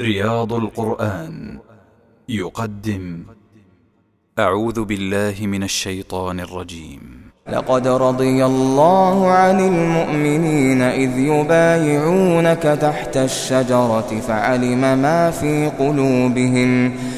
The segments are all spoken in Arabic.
رياض القرآن. يقدم. أعوذ بالله من الشيطان الرجيم. لقد رضي الله عن المؤمنين إذ يبايعونك تحت الشجرة فعلم ما في قلوبهم.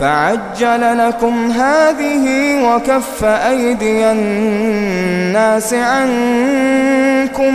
فعجل لكم هذه وكف أيدي الناس عنكم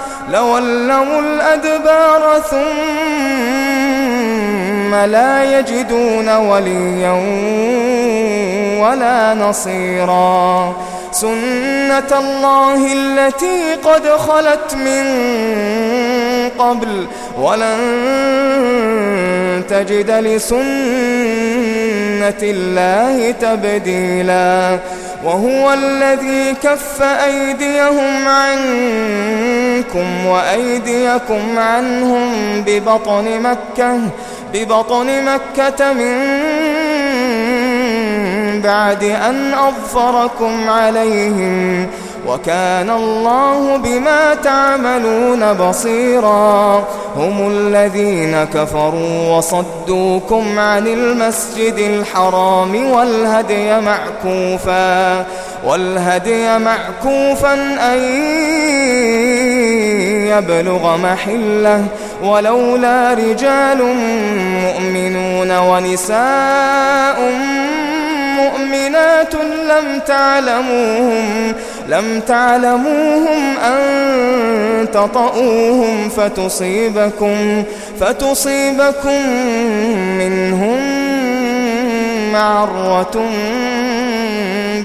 لولوا الأدبار ثم لا يجدون وليا ولا نصيرا. سنة الله التي قد خلت من قبل ولن تجد لسنة الله تبديلا وهو الذي كف أيديهم عنكم وأيديكم عنهم ببطن مكة ببطن مكة من بعد أن أظفركم عليهم. وكان الله بما تعملون بصيرا. هم الذين كفروا وصدوكم عن المسجد الحرام والهدي معكوفا والهدي معكوفا أن يبلغ محلة. ولولا رجال مؤمنون ونساء مؤمنات لم تعلموهم لم تعلموهم أن تطؤوهم فتصيبكم فتصيبكم منهم معرة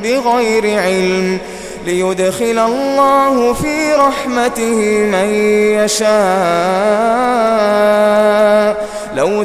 بغير علم ليدخل الله في رحمته من يشاء.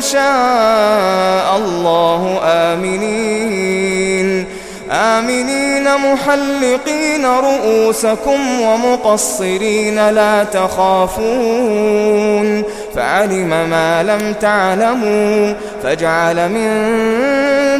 شاء الله. آمنين. آمنين محلقين رؤوسكم ومقصرين لا تخافون. فعلم ما لم تعلموا فاجعل من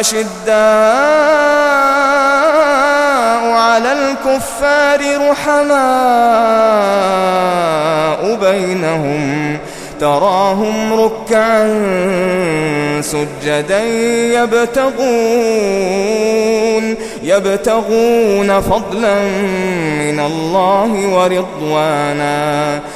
أشداء على الكفار رحماء بينهم. تراهم ركعا سجدا يبتغون يبتغون فضلا من الله ورضوانا.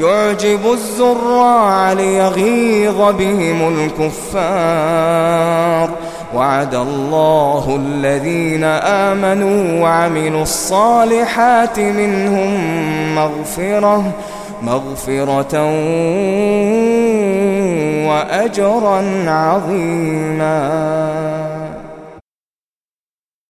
يعجب الزراع ليغيظ بهم الكفار. وعد الله الذين آمنوا وعملوا الصالحات منهم مغفرة مغفرة وأجرا عظيما.